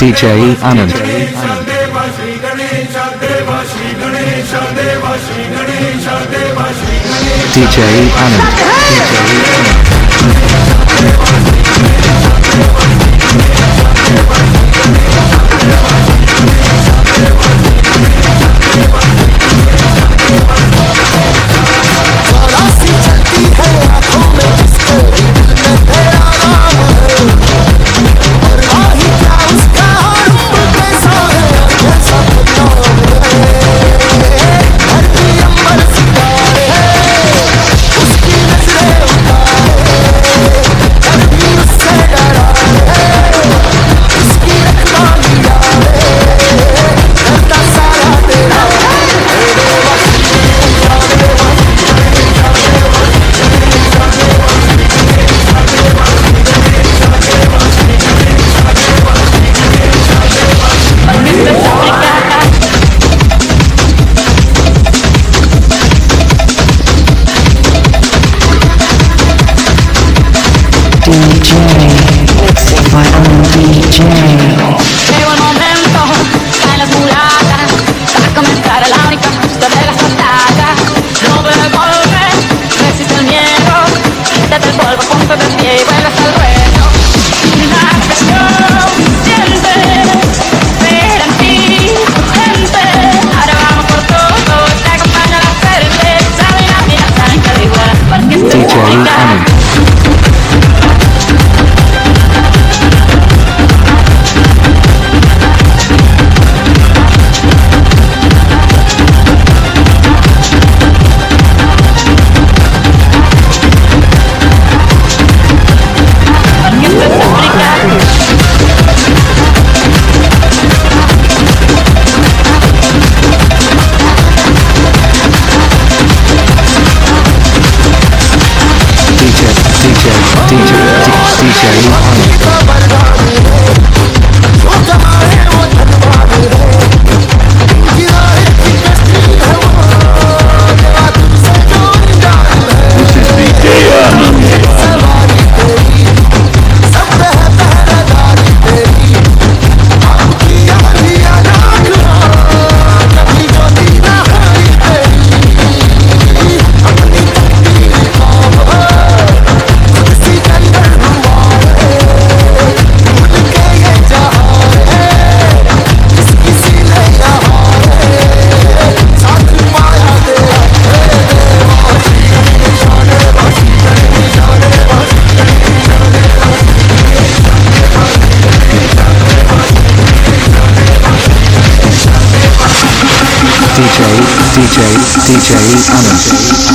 DJ Anand. DJ Anand. DJ Anand. DJ DJ DJ Anand. DJ DJ Anand.